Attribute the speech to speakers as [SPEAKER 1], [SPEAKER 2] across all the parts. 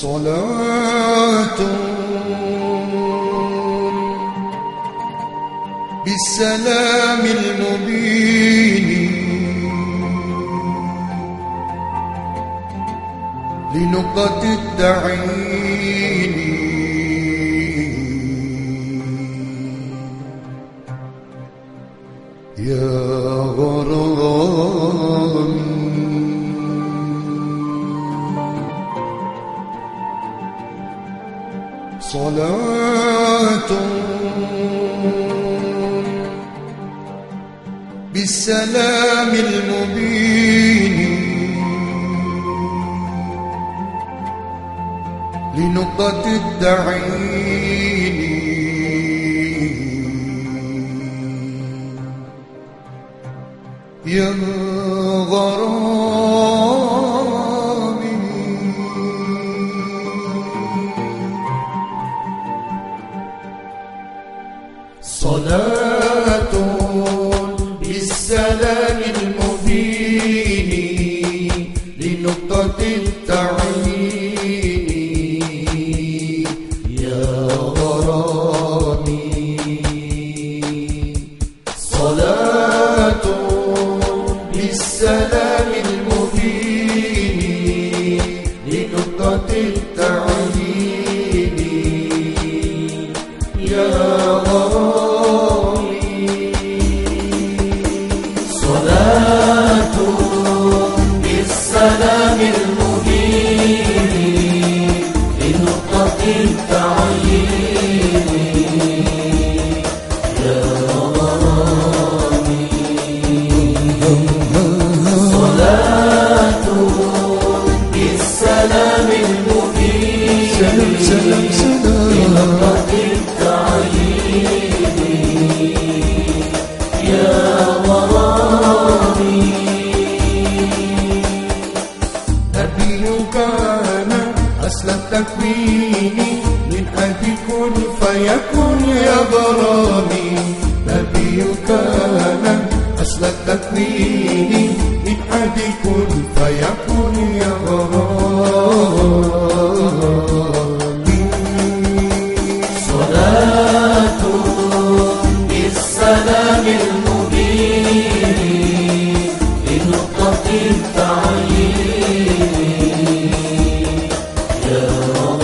[SPEAKER 1] صلاة. بالسلام المبين. لنقطة التعين صلاة. بالسلام المبين. لنقطة التعين يا التعيين يا كن فيكون يا غرامي نبي كان أصل التكوين من أبي كن فيكون يا غرامي صلاة بالسلام المبين. لنقطة التعيين. يا غرامي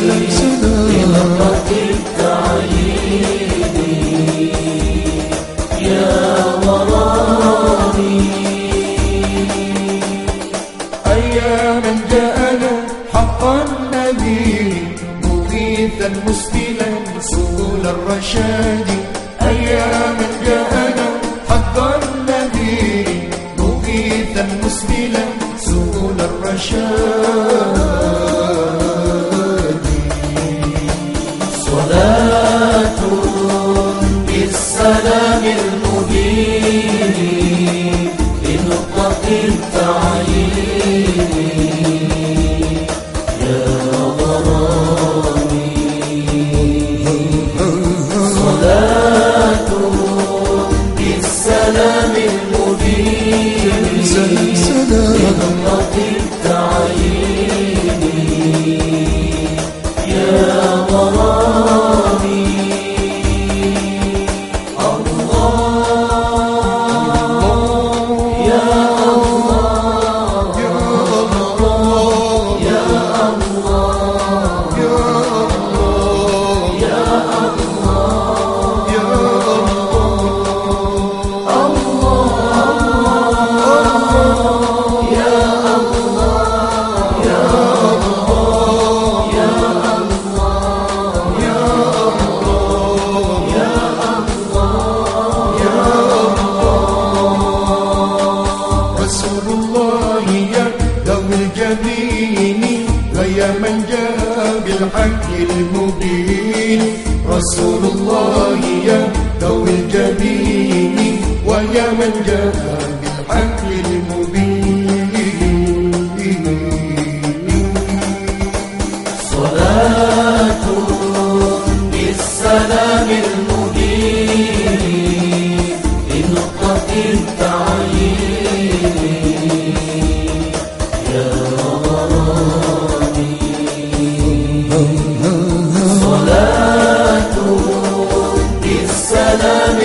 [SPEAKER 2] سلام
[SPEAKER 1] لنقطة التعيين يا غرامي أياما جاءنا حقا نذير مغيثا مسبلا سبل الرشاد أياما جاءنا حقا نذير مغيثا مسبلا سبل الرشاد بالسلام المبين جاء بالحق المبين. رسول الله يا ذوي الجبين ويا من جاء بالحق سلام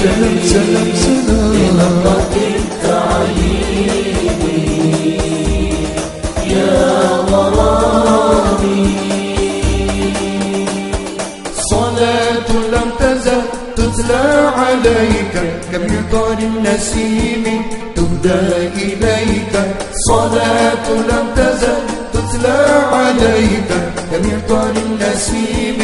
[SPEAKER 1] سلام سلام
[SPEAKER 2] صلاة لم تزل تتلى عليك كمطار النسيم تهدى إليك صلاة لم تزل تتلى عليك كمطار النسيم.